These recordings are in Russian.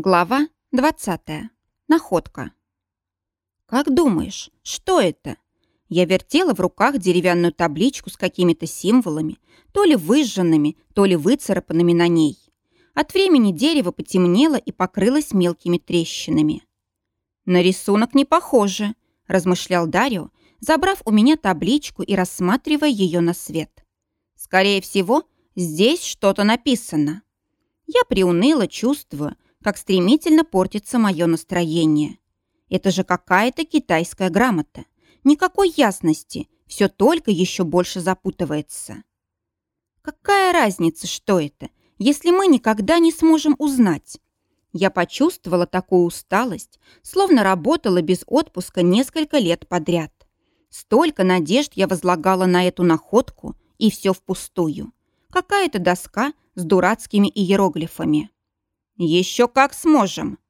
Глава 20. Находка. «Как думаешь, что это?» Я вертела в руках деревянную табличку с какими-то символами, то ли выжженными, то ли выцарапанными на ней. От времени дерево потемнело и покрылось мелкими трещинами. «На рисунок не похоже», – размышлял Дарио, забрав у меня табличку и рассматривая ее на свет. «Скорее всего, здесь что-то написано». Я приуныла, чувствуя, как стремительно портится мое настроение. Это же какая-то китайская грамота. Никакой ясности, все только еще больше запутывается. Какая разница, что это, если мы никогда не сможем узнать? Я почувствовала такую усталость, словно работала без отпуска несколько лет подряд. Столько надежд я возлагала на эту находку, и все впустую. Какая-то доска с дурацкими иероглифами. «Еще как сможем!»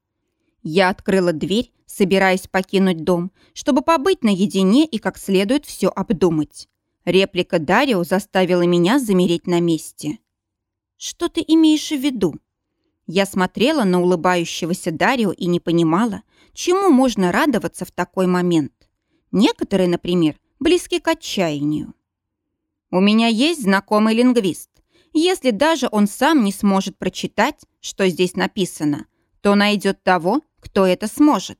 Я открыла дверь, собираясь покинуть дом, чтобы побыть наедине и как следует все обдумать. Реплика Дарио заставила меня замереть на месте. «Что ты имеешь в виду?» Я смотрела на улыбающегося Дарио и не понимала, чему можно радоваться в такой момент. Некоторые, например, близки к отчаянию. «У меня есть знакомый лингвист. Если даже он сам не сможет прочитать, что здесь написано, то найдет того, кто это сможет.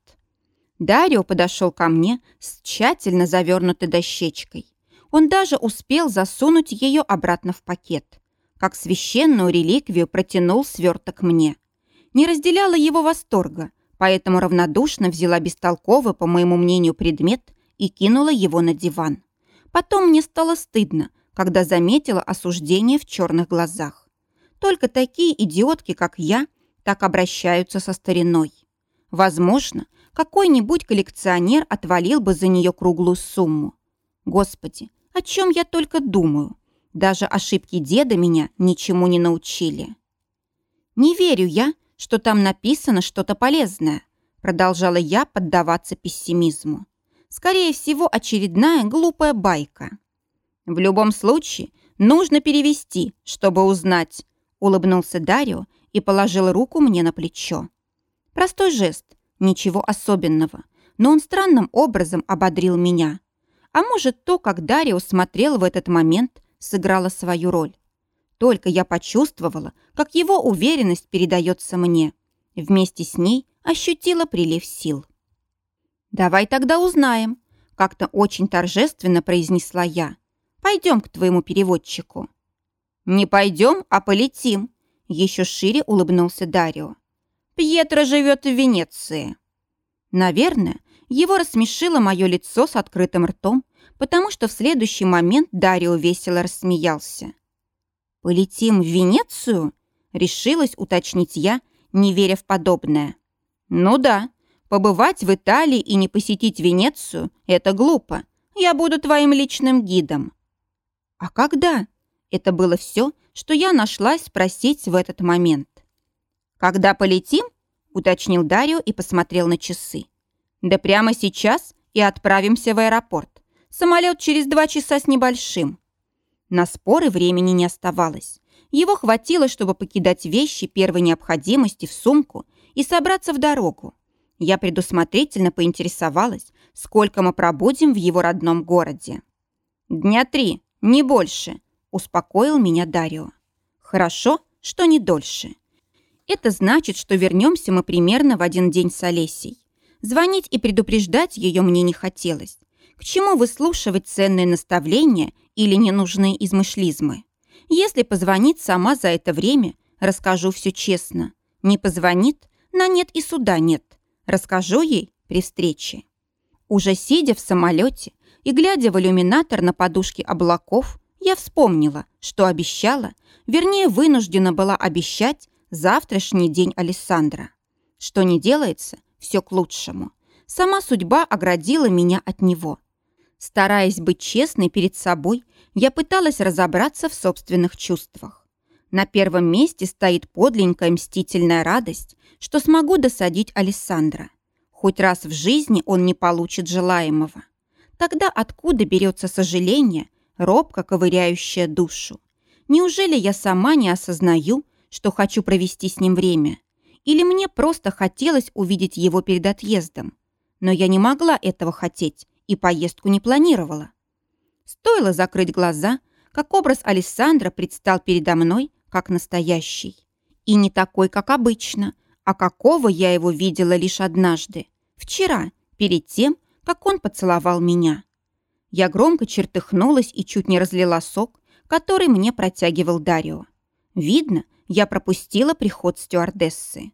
Дарио подошел ко мне с тщательно завернутой дощечкой. Он даже успел засунуть ее обратно в пакет. Как священную реликвию протянул сверток мне. Не разделяла его восторга, поэтому равнодушно взяла бестолковый, по моему мнению, предмет и кинула его на диван. Потом мне стало стыдно, когда заметила осуждение в черных глазах. Только такие идиотки, как я, так обращаются со стариной. Возможно, какой-нибудь коллекционер отвалил бы за нее круглую сумму. Господи, о чем я только думаю. Даже ошибки деда меня ничему не научили. Не верю я, что там написано что-то полезное, продолжала я поддаваться пессимизму. Скорее всего, очередная глупая байка. В любом случае, нужно перевести, чтобы узнать, улыбнулся Дарио и положил руку мне на плечо. Простой жест, ничего особенного, но он странным образом ободрил меня. А может, то, как Дарио смотрел в этот момент, сыграло свою роль. Только я почувствовала, как его уверенность передается мне. Вместе с ней ощутила прилив сил. «Давай тогда узнаем», — как-то очень торжественно произнесла я. Пойдем к твоему переводчику». «Не пойдем, а полетим», — еще шире улыбнулся Дарио. «Пьетро живет в Венеции». Наверное, его рассмешило мое лицо с открытым ртом, потому что в следующий момент Дарио весело рассмеялся. «Полетим в Венецию?» — решилась уточнить я, не веря в подобное. «Ну да, побывать в Италии и не посетить Венецию — это глупо. Я буду твоим личным гидом. «А когда?» Это было все, что я нашлась спросить в этот момент. «Когда полетим?» — уточнил Дарио и посмотрел на часы. «Да прямо сейчас и отправимся в аэропорт. Самолет через два часа с небольшим». На споры времени не оставалось. Его хватило, чтобы покидать вещи первой необходимости в сумку и собраться в дорогу. Я предусмотрительно поинтересовалась, сколько мы пробудем в его родном городе. «Дня три», «Не больше», — успокоил меня Дарио. «Хорошо, что не дольше. Это значит, что вернемся мы примерно в один день с Олесей. Звонить и предупреждать ее мне не хотелось. К чему выслушивать ценные наставления или ненужные измышлизмы? Если позвонит сама за это время, расскажу все честно. Не позвонит, на нет и суда нет. Расскажу ей при встрече. Уже сидя в самолете, и, глядя в иллюминатор на подушке облаков, я вспомнила, что обещала, вернее, вынуждена была обещать завтрашний день Александра. Что не делается, все к лучшему. Сама судьба оградила меня от него. Стараясь быть честной перед собой, я пыталась разобраться в собственных чувствах. На первом месте стоит подленькая мстительная радость, что смогу досадить Александра. Хоть раз в жизни он не получит желаемого. Тогда откуда берется сожаление, робко ковыряющее душу? Неужели я сама не осознаю, что хочу провести с ним время? или мне просто хотелось увидеть его перед отъездом. Но я не могла этого хотеть и поездку не планировала. Стоило закрыть глаза, как образ Александра предстал передо мной как настоящий. И не такой, как обычно, а какого я его видела лишь однажды, вчера, перед тем, как он поцеловал меня. Я громко чертыхнулась и чуть не разлила сок, который мне протягивал Дарио. Видно, я пропустила приход стюардессы.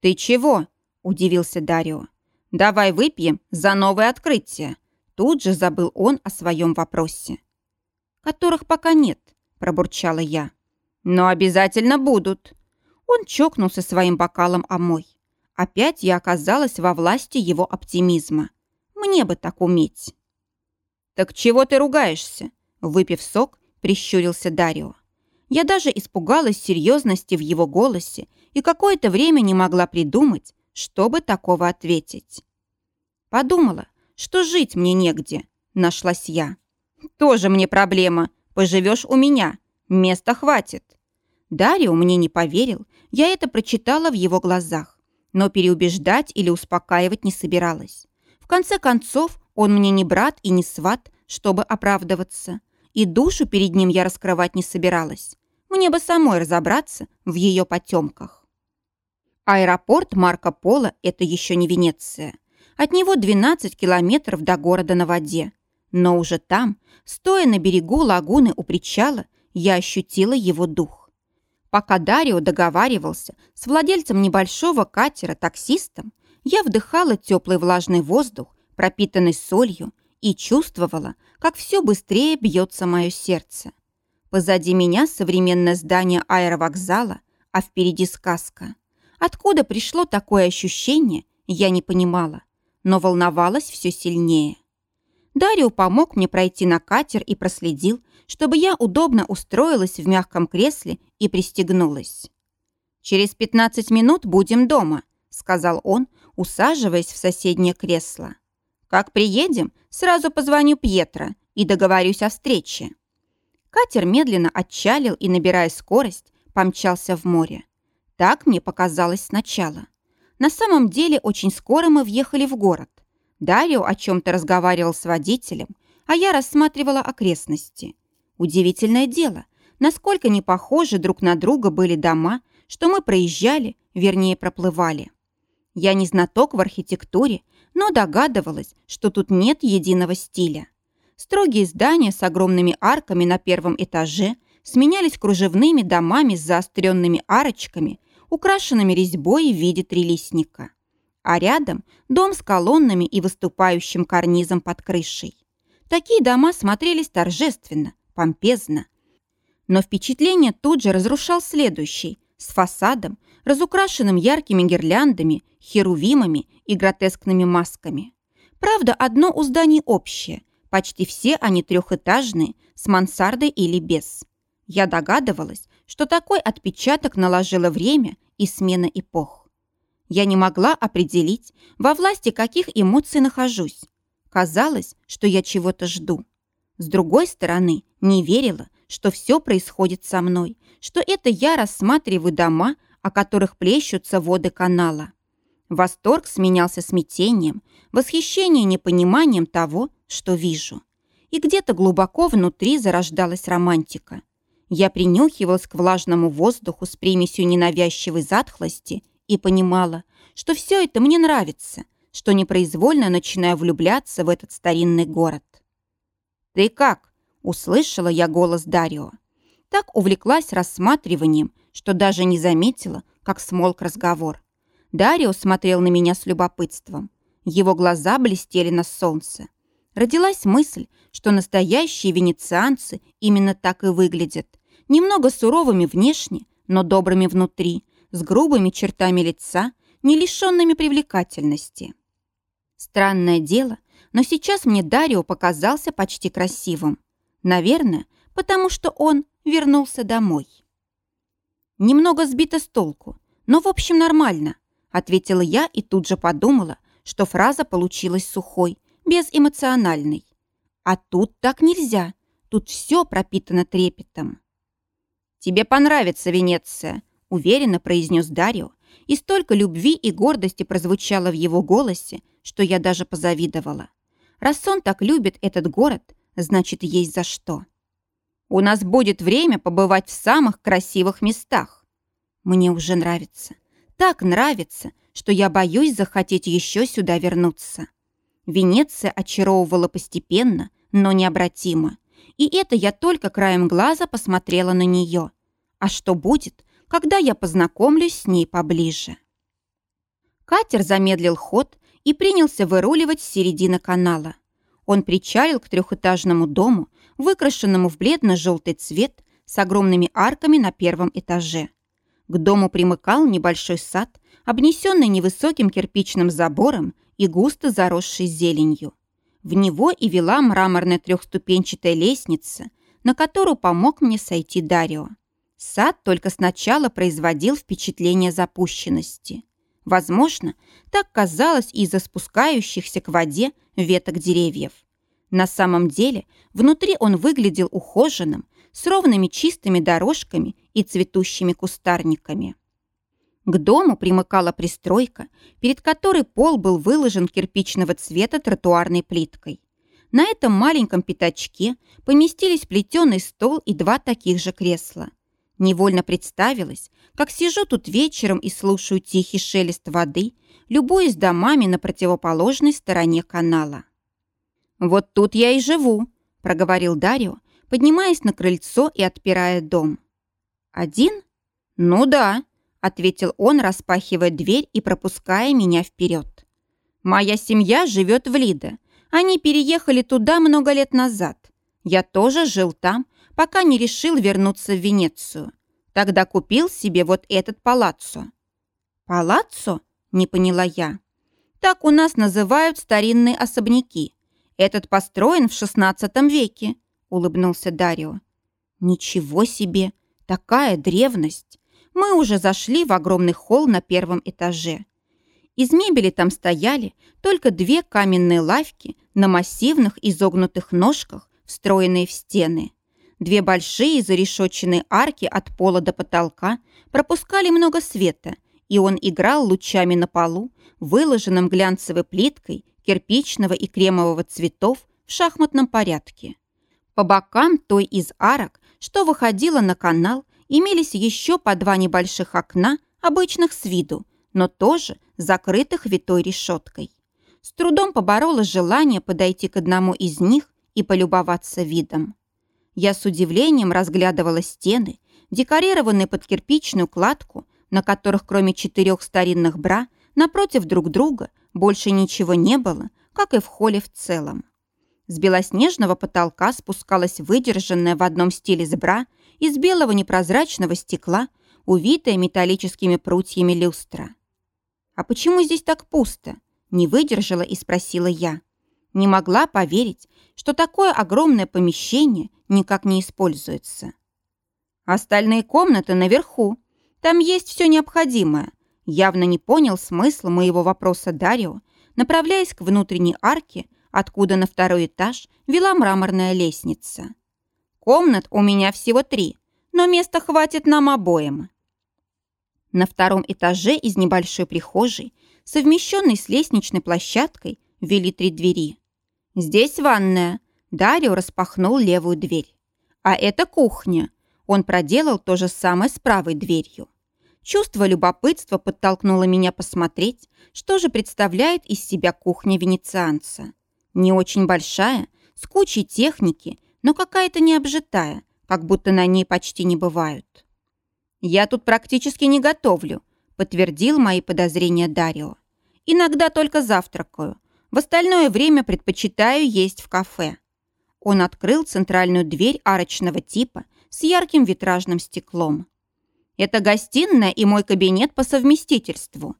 «Ты чего?» – удивился Дарио. «Давай выпьем за новое открытие». Тут же забыл он о своем вопросе. «Которых пока нет», – пробурчала я. «Но обязательно будут». Он чокнулся своим бокалом о мой. Опять я оказалась во власти его оптимизма. Мне бы так уметь. «Так чего ты ругаешься?» Выпив сок, прищурился Дарио. Я даже испугалась серьезности в его голосе и какое-то время не могла придумать, чтобы такого ответить. Подумала, что жить мне негде, нашлась я. Тоже мне проблема, поживешь у меня, места хватит. Дарио мне не поверил, я это прочитала в его глазах, но переубеждать или успокаивать не собиралась. В конце концов, он мне не брат и не сват, чтобы оправдываться, и душу перед ним я раскрывать не собиралась. Мне бы самой разобраться в ее потемках. Аэропорт Марко Поло – это еще не Венеция. От него 12 километров до города на воде. Но уже там, стоя на берегу лагуны у причала, я ощутила его дух. Пока Дарио договаривался с владельцем небольшого катера таксистом, я вдыхала теплый влажный воздух, пропитанный солью, и чувствовала, как все быстрее бьется мое сердце. Позади меня современное здание аэровокзала, а впереди сказка. Откуда пришло такое ощущение, я не понимала, но волновалась все сильнее. Дарио помог мне пройти на катер и проследил, чтобы я удобно устроилась в мягком кресле и пристегнулась. «Через 15 минут будем дома», — сказал он, усаживаясь в соседнее кресло. «Как приедем, сразу позвоню Пьетро и договорюсь о встрече». Катер медленно отчалил и, набирая скорость, помчался в море. Так мне показалось сначала. На самом деле, очень скоро мы въехали в город. Дарио о чем-то разговаривал с водителем, а я рассматривала окрестности. Удивительное дело, насколько не похожи друг на друга были дома, что мы проезжали, вернее, проплывали. Я не знаток в архитектуре, но догадывалась, что тут нет единого стиля. Строгие здания с огромными арками на первом этаже сменялись кружевными домами с заостренными арочками, украшенными резьбой в виде трилистника. А рядом дом с колоннами и выступающим карнизом под крышей. Такие дома смотрелись торжественно, помпезно. Но впечатление тут же разрушал следующий, с фасадом, разукрашенным яркими гирляндами, херувимами и гротескными масками. Правда, одно у зданий общее – Почти все они трехэтажные, с мансардой или без. Я догадывалась, что такой отпечаток наложило время и смена эпох. Я не могла определить, во власти каких эмоций нахожусь. Казалось, что я чего-то жду. С другой стороны, не верила, что все происходит со мной, что это я рассматриваю дома, о которых плещутся воды канала. Восторг сменялся смятением, восхищение непониманием того, что вижу. И где-то глубоко внутри зарождалась романтика. Я принюхивалась к влажному воздуху с примесью ненавязчивой затхлости и понимала, что все это мне нравится, что непроизвольно начинаю влюбляться в этот старинный город. «Ты как?» — услышала я голос Дарио. Так увлеклась рассматриванием, что даже не заметила, как смолк разговор. Дарио смотрел на меня с любопытством. Его глаза блестели на солнце. Родилась мысль, что настоящие венецианцы именно так и выглядят. Немного суровыми внешне, но добрыми внутри, с грубыми чертами лица, не лишенными привлекательности. Странное дело, но сейчас мне Дарио показался почти красивым. Наверное, потому что он вернулся домой. Немного сбито с толку, но в общем нормально ответила я и тут же подумала, что фраза получилась сухой, безэмоциональной. А тут так нельзя. Тут все пропитано трепетом. «Тебе понравится Венеция», — уверенно произнес Дарио, и столько любви и гордости прозвучало в его голосе, что я даже позавидовала. Раз он так любит этот город, значит, есть за что. У нас будет время побывать в самых красивых местах. Мне уже нравится. Так нравится, что я боюсь захотеть еще сюда вернуться. Венеция очаровывала постепенно, но необратимо. И это я только краем глаза посмотрела на нее. А что будет, когда я познакомлюсь с ней поближе? Катер замедлил ход и принялся выруливать с середины канала. Он причалил к трехэтажному дому, выкрашенному в бледно-желтый цвет с огромными арками на первом этаже. К дому примыкал небольшой сад, обнесенный невысоким кирпичным забором и густо заросший зеленью. В него и вела мраморная трехступенчатая лестница, на которую помог мне сойти Дарио. Сад только сначала производил впечатление запущенности. Возможно, так казалось из-за спускающихся к воде веток деревьев. На самом деле, внутри он выглядел ухоженным, с ровными чистыми дорожками и цветущими кустарниками. К дому примыкала пристройка, перед которой пол был выложен кирпичного цвета тротуарной плиткой. На этом маленьком пятачке поместились плетеный стол и два таких же кресла. Невольно представилось, как сижу тут вечером и слушаю тихий шелест воды, любуясь домами на противоположной стороне канала. «Вот тут я и живу», — проговорил Дарио, поднимаясь на крыльцо и отпирая дом. «Один? Ну да», ответил он, распахивая дверь и пропуская меня вперед. «Моя семья живет в Лиде. Они переехали туда много лет назад. Я тоже жил там, пока не решил вернуться в Венецию. Тогда купил себе вот этот палаццо». «Палаццо?» – не поняла я. «Так у нас называют старинные особняки. Этот построен в XVI веке», – улыбнулся Дарио. «Ничего себе! Такая древность! мы уже зашли в огромный холл на первом этаже. Из мебели там стояли только две каменные лавки на массивных изогнутых ножках, встроенные в стены. Две большие зарешоченные арки от пола до потолка пропускали много света, и он играл лучами на полу, выложенным глянцевой плиткой кирпичного и кремового цветов в шахматном порядке. По бокам той из арок, что выходила на канал, имелись еще по два небольших окна, обычных с виду, но тоже закрытых витой решеткой. С трудом поборола желание подойти к одному из них и полюбоваться видом. Я с удивлением разглядывала стены, декорированные под кирпичную кладку, на которых кроме четырех старинных бра напротив друг друга больше ничего не было, как и в холле в целом. С белоснежного потолка спускалась выдержанная в одном стиле с бра из белого непрозрачного стекла, увитая металлическими прутьями люстра. «А почему здесь так пусто?» – не выдержала и спросила я. Не могла поверить, что такое огромное помещение никак не используется. «Остальные комнаты наверху. Там есть все необходимое», явно не понял смысла моего вопроса Дарио, направляясь к внутренней арке, откуда на второй этаж вела мраморная лестница. Комнат у меня всего три, но места хватит нам обоим. На втором этаже из небольшой прихожей, совмещенной с лестничной площадкой, вели три двери. Здесь ванная. Дарио распахнул левую дверь. А это кухня. Он проделал то же самое с правой дверью. Чувство любопытства подтолкнуло меня посмотреть, что же представляет из себя кухня венецианца. Не очень большая, с кучей техники но какая-то необжитая, как будто на ней почти не бывают. «Я тут практически не готовлю», — подтвердил мои подозрения Дарио. «Иногда только завтракаю. В остальное время предпочитаю есть в кафе». Он открыл центральную дверь арочного типа с ярким витражным стеклом. «Это гостиная и мой кабинет по совместительству».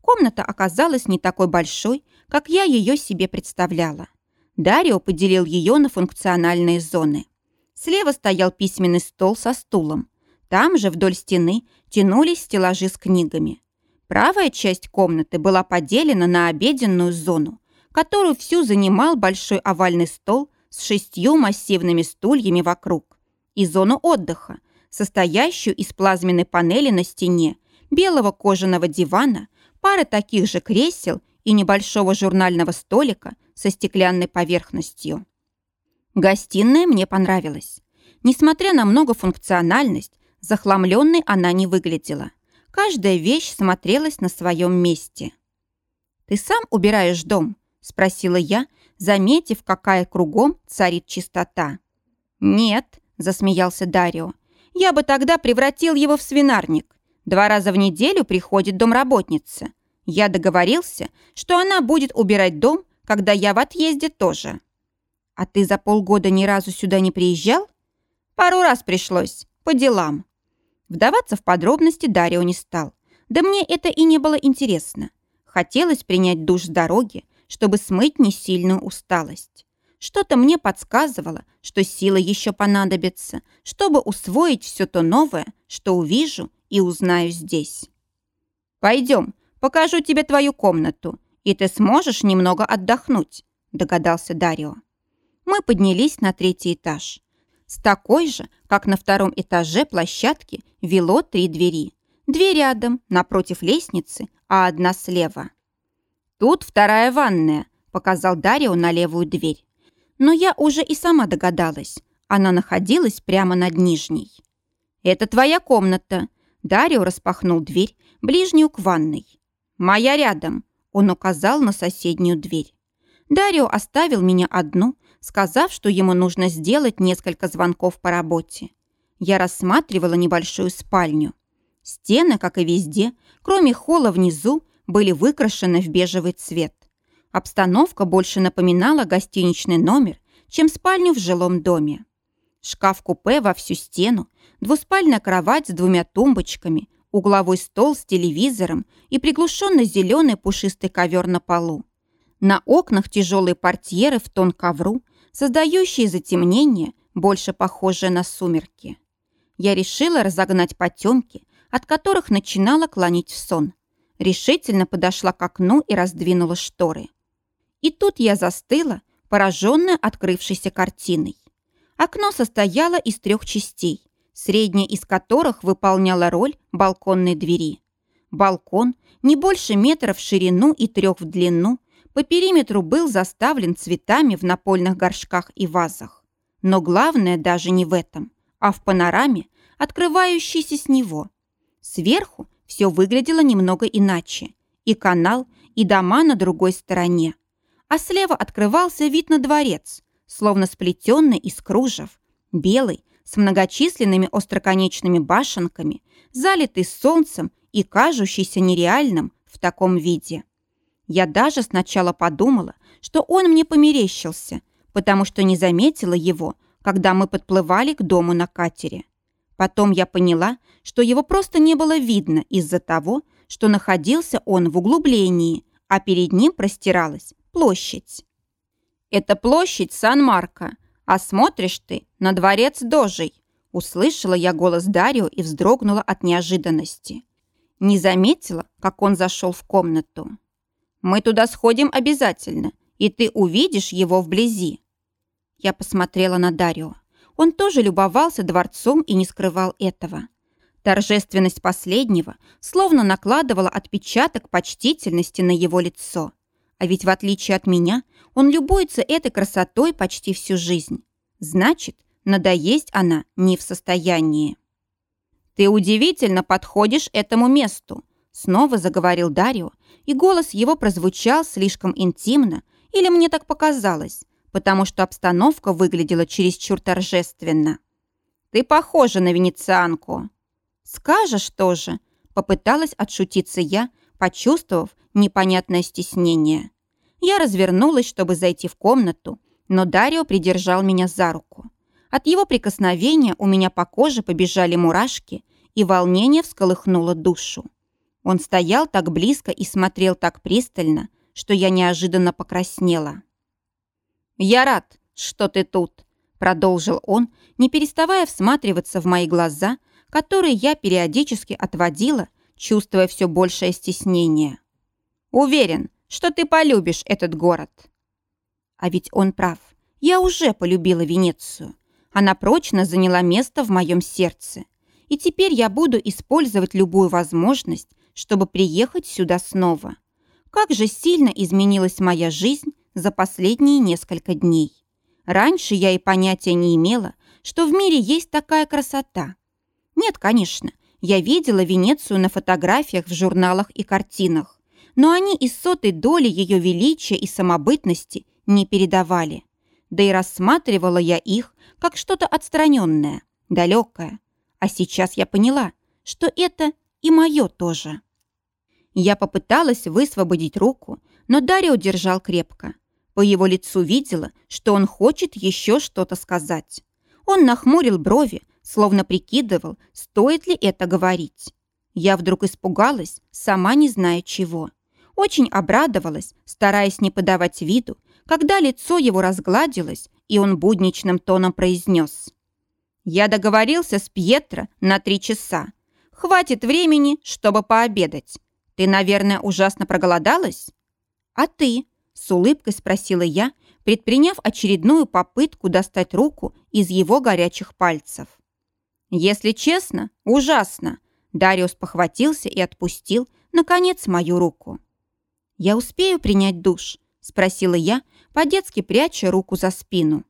Комната оказалась не такой большой, как я ее себе представляла. Дарио поделил ее на функциональные зоны. Слева стоял письменный стол со стулом. Там же вдоль стены тянулись стеллажи с книгами. Правая часть комнаты была поделена на обеденную зону, которую всю занимал большой овальный стол с шестью массивными стульями вокруг, и зону отдыха, состоящую из плазменной панели на стене, белого кожаного дивана, пары таких же кресел и небольшого журнального столика со стеклянной поверхностью. Гостиная мне понравилась. Несмотря на многофункциональность, захламленной она не выглядела. Каждая вещь смотрелась на своем месте. «Ты сам убираешь дом?» – спросила я, заметив, какая кругом царит чистота. «Нет», – засмеялся Дарио. «Я бы тогда превратил его в свинарник. Два раза в неделю приходит домработница. Я договорился, что она будет убирать дом, когда я в отъезде тоже». «А ты за полгода ни разу сюда не приезжал?» «Пару раз пришлось, по делам». Вдаваться в подробности Дарио не стал. Да мне это и не было интересно. Хотелось принять душ с дороги, чтобы смыть несильную усталость. Что-то мне подсказывало, что силы еще понадобятся, чтобы усвоить все то новое, что увижу и узнаю здесь. «Пойдем, покажу тебе твою комнату, и ты сможешь немного отдохнуть», догадался Дарио. Мы поднялись на третий этаж. С такой же, как на втором этаже площадки, вело три двери. Две рядом, напротив лестницы, а одна слева. «Тут вторая ванная», — показал Дарио на левую дверь. Но я уже и сама догадалась. Она находилась прямо над нижней. «Это твоя комната». Дарио распахнул дверь, ближнюю к ванной. «Моя рядом», — он указал на соседнюю дверь. Дарио оставил меня одну, сказав, что ему нужно сделать несколько звонков по работе. Я рассматривала небольшую спальню. Стены, как и везде, кроме холла внизу, были выкрашены в бежевый цвет. Обстановка больше напоминала гостиничный номер, чем спальню в жилом доме. Шкаф-купе во всю стену, двуспальная кровать с двумя тумбочками, угловой стол с телевизором и приглушенный зеленый пушистый ковер на полу. На окнах тяжелые портьеры в тон ковру, создающие затемнение, больше похожее на сумерки. Я решила разогнать потемки, от которых начинала клонить в сон. Решительно подошла к окну и раздвинула шторы. И тут я застыла, пораженная открывшейся картиной. Окно состояло из трех частей, средняя из которых выполняла роль балконной двери. Балкон, не больше метра в ширину и трех в длину, по периметру был заставлен цветами в напольных горшках и вазах. Но главное даже не в этом, а в панораме, открывающейся с него. Сверху все выглядело немного иначе. И канал, и дома на другой стороне. А слева открывался вид на дворец, словно сплетенный из кружев, белый, с многочисленными остроконечными башенками, залитый солнцем и кажущийся нереальным в таком виде. Я даже сначала подумала, что он мне померещился, потому что не заметила его, когда мы подплывали к дому на катере. Потом я поняла, что его просто не было видно из-за того, что находился он в углублении, а перед ним простиралась площадь. «Это площадь Сан-Марко, а смотришь ты на дворец Дожей», услышала я голос Дарио и вздрогнула от неожиданности. Не заметила, как он зашел в комнату. Мы туда сходим обязательно, и ты увидишь его вблизи». Я посмотрела на Дарио. Он тоже любовался дворцом и не скрывал этого. Торжественность последнего словно накладывала отпечаток почтительности на его лицо. А ведь в отличие от меня, он любуется этой красотой почти всю жизнь. Значит, надоесть она не в состоянии. «Ты удивительно подходишь этому месту», снова заговорил Дарио, и голос его прозвучал слишком интимно, или мне так показалось, потому что обстановка выглядела чересчур торжественно. «Ты похожа на венецианку». «Скажешь тоже», — попыталась отшутиться я, почувствовав непонятное стеснение. Я развернулась, чтобы зайти в комнату, но Дарио придержал меня за руку. От его прикосновения у меня по коже побежали мурашки, и волнение всколыхнуло душу. Он стоял так близко и смотрел так пристально, что я неожиданно покраснела. «Я рад, что ты тут», — продолжил он, не переставая всматриваться в мои глаза, которые я периодически отводила, чувствуя все большее стеснение. «Уверен, что ты полюбишь этот город». А ведь он прав. Я уже полюбила Венецию. Она прочно заняла место в моем сердце. И теперь я буду использовать любую возможность, чтобы приехать сюда снова. Как же сильно изменилась моя жизнь за последние несколько дней. Раньше я и понятия не имела, что в мире есть такая красота. Нет, конечно, я видела Венецию на фотографиях в журналах и картинах, но они и сотой доли ее величия и самобытности не передавали. Да и рассматривала я их как что-то отстраненное, далекое. А сейчас я поняла, что это и мое тоже. Я попыталась высвободить руку, но Дарья удержал крепко. По его лицу видела, что он хочет еще что-то сказать. Он нахмурил брови, словно прикидывал, стоит ли это говорить. Я вдруг испугалась, сама не зная чего. Очень обрадовалась, стараясь не подавать виду, когда лицо его разгладилось, и он будничным тоном произнес. «Я договорился с Пьетро на три часа. Хватит времени, чтобы пообедать. Ты, наверное, ужасно проголодалась?» «А ты?» – с улыбкой спросила я, предприняв очередную попытку достать руку из его горячих пальцев. «Если честно, ужасно!» Дариус похватился и отпустил, наконец, мою руку. «Я успею принять душ?» – спросила я, по-детски пряча руку за спину.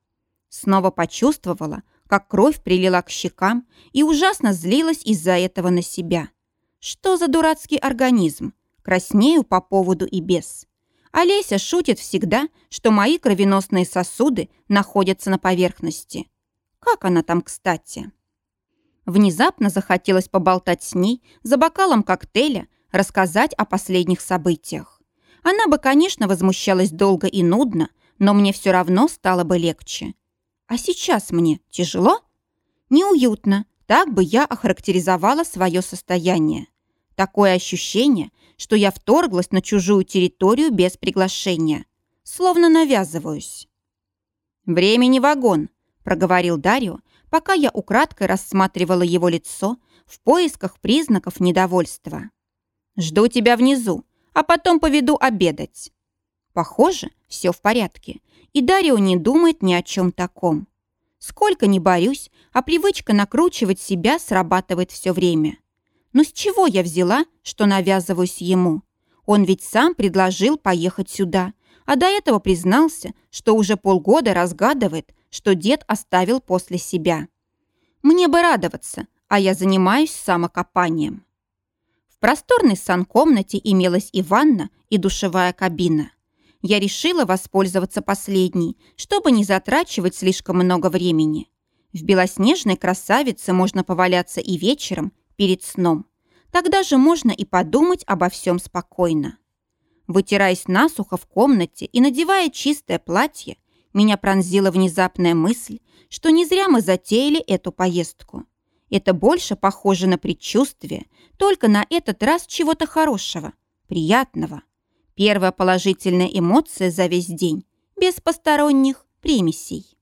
Снова почувствовала, как кровь прилила к щекам и ужасно злилась из-за этого на себя. Что за дурацкий организм? Краснею по поводу и без. Олеся шутит всегда, что мои кровеносные сосуды находятся на поверхности. Как она там, кстати? Внезапно захотелось поболтать с ней за бокалом коктейля, рассказать о последних событиях. Она бы, конечно, возмущалась долго и нудно, но мне все равно стало бы легче. А сейчас мне тяжело? Неуютно. Так бы я охарактеризовала свое состояние. Такое ощущение, что я вторглась на чужую территорию без приглашения. Словно навязываюсь. «Времени вагон», — проговорил Дарио, пока я украдкой рассматривала его лицо в поисках признаков недовольства. «Жду тебя внизу а потом поведу обедать». Похоже, все в порядке, и Дарио не думает ни о чем таком. Сколько ни борюсь, а привычка накручивать себя срабатывает все время. Но с чего я взяла, что навязываюсь ему? Он ведь сам предложил поехать сюда, а до этого признался, что уже полгода разгадывает, что дед оставил после себя. Мне бы радоваться, а я занимаюсь самокопанием. В просторной санкомнате имелась и ванна, и душевая кабина. Я решила воспользоваться последней, чтобы не затрачивать слишком много времени. В белоснежной красавице можно поваляться и вечером, перед сном. Тогда же можно и подумать обо всем спокойно. Вытираясь насухо в комнате и надевая чистое платье, меня пронзила внезапная мысль, что не зря мы затеяли эту поездку. Это больше похоже на предчувствие, только на этот раз чего-то хорошего, приятного. Первая положительная эмоция за весь день, без посторонних примесей.